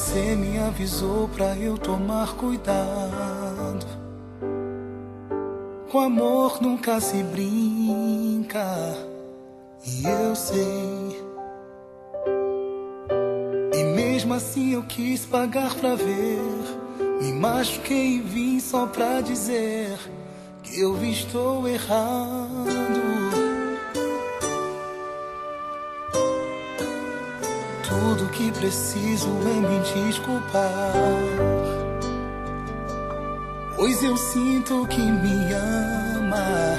Você me avisou pra eu tomar cuidado. Com amor nunca se brinca, e eu sei. E mesmo assim eu quis pagar pra ver. Me machuquei e vim só pra dizer que eu estou errado. Tudo que preciso é me desculpar. Pois eu sinto que me ama,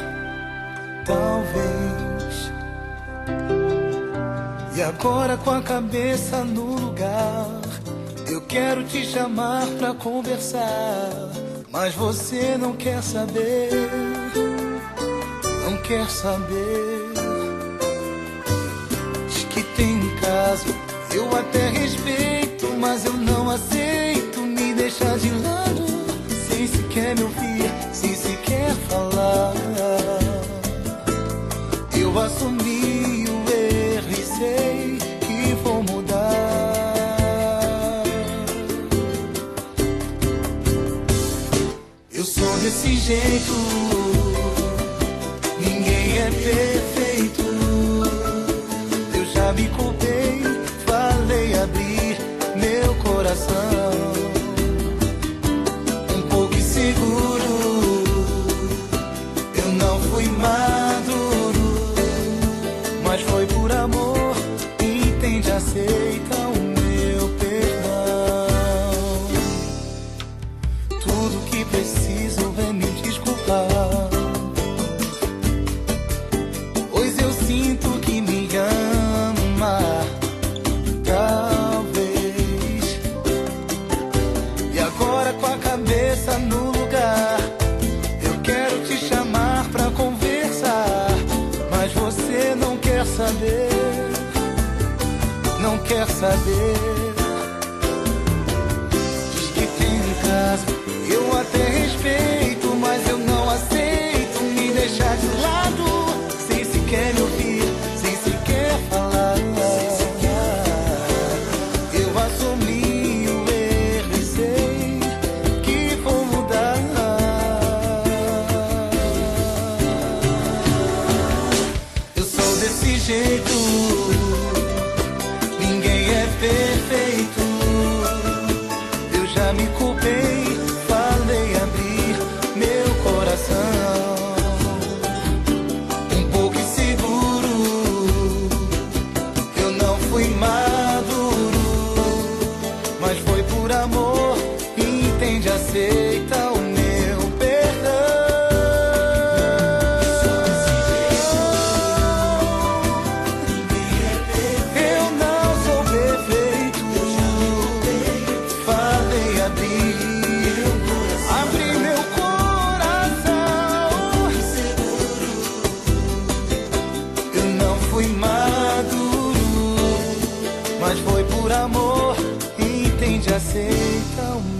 talvez. E agora com a cabeça no lugar, eu quero te chamar pra conversar. Mas você não quer saber, não quer saber. Diz que tem um caso, eu até respeito, mas eu não aceito me deixar de lado, sem sequer me ouvir, sem sequer falar. Eu assumi o erro e sei que vou mudar. Eu sou desse jeito, ninguém é perfeito. Eu já me culpei, Um pouco inseguro, eu não fui maduro, mas foi por amor. Entende, aceita o meu perdão. Tudo que preciso é me desculpar. Pois eu sinto com a cabeça no lugar, eu quero te chamar pra conversar. Mas você não quer saber, não quer saber. Ninguém é perfeito. Eu já me culpei, falei abrir meu coração. Um pouco inseguro, eu não fui maduro, mas foi por amor. Entende, aceita o meu fui maduro, mas foi por amor. Entende, aceita o.